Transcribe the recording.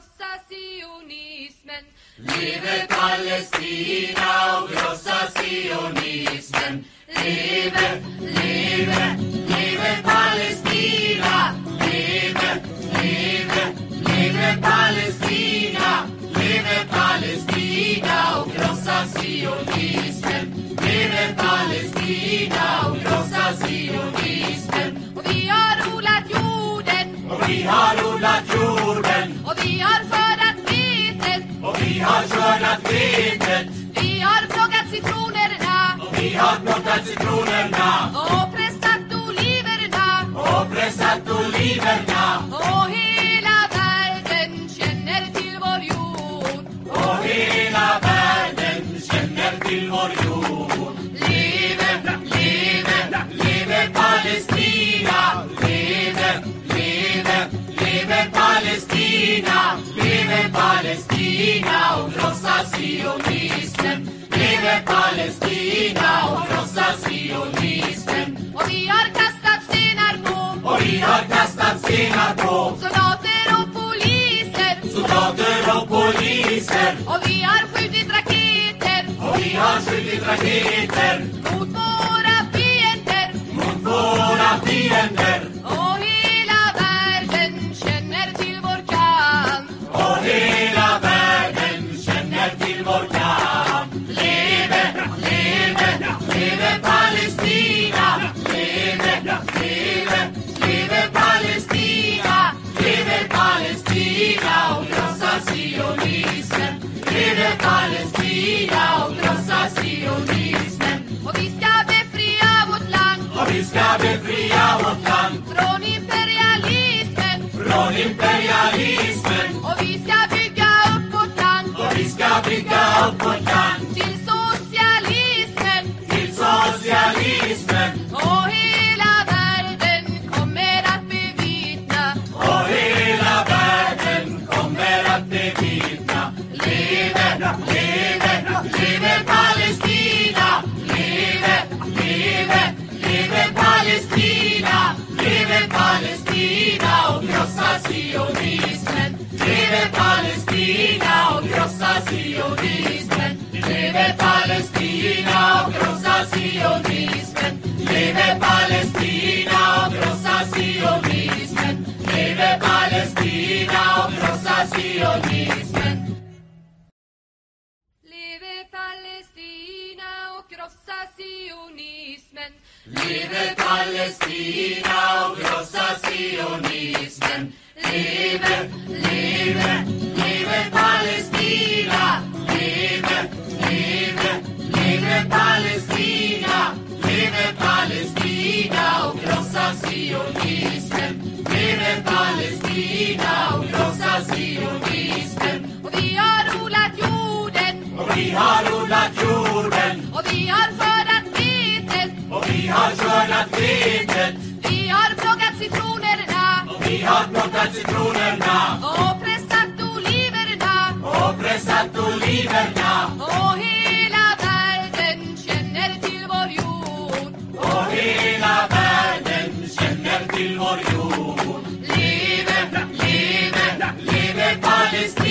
grossa sionismen. Liebe Palästina, oh grossa sionismen. Liebe, liebe, liebe Palästina. Liebe, liebe, liebe Palästina. Liebe Palästina, oh grossa sionismen. Liebe Palästina, oh grossa sionismen. Och vi har rullat jorden. Och vi har rullat. jorden. Vi har skördat vetet Vi har plockat citronerna och vi har plockat citronerna och pressat oliverna. och pressat oliverna Och hela världen känner till vår jord. och hela världen känner till vår jord. Palestina och krossa sionismen! Leve Palestina och krossa sionismen! Och vi har kastat stenar på Och vi har kastat stenar på soldater och poliser. soldater och poliser Och vi har skjutit raketer och vi har skjutit raketer sionismen! Leve Palestina och krossa sionismen! Och vi ska befria vårt land Och vi ska befria Palestina, leave it, leave it, leave it, Palestina, leave it, leave it, leave it, oh, Dios ha oh sido Leave Palestina. Krossa sionismen Leve Palestina och krossa sionismen. Leve Palestina och krossa sionismen Leve, leve, vi har odlat jorden. Och vi har skördat vetet Och vi har skördat vetet Vi har plockat citronerna. Och vi har plockat citronerna. Och pressat oliverna. Och pressat oliverna. Och hela världen känner till vår jord. Och hela världen känner till vår jord. Leve, leve, leve Palestina.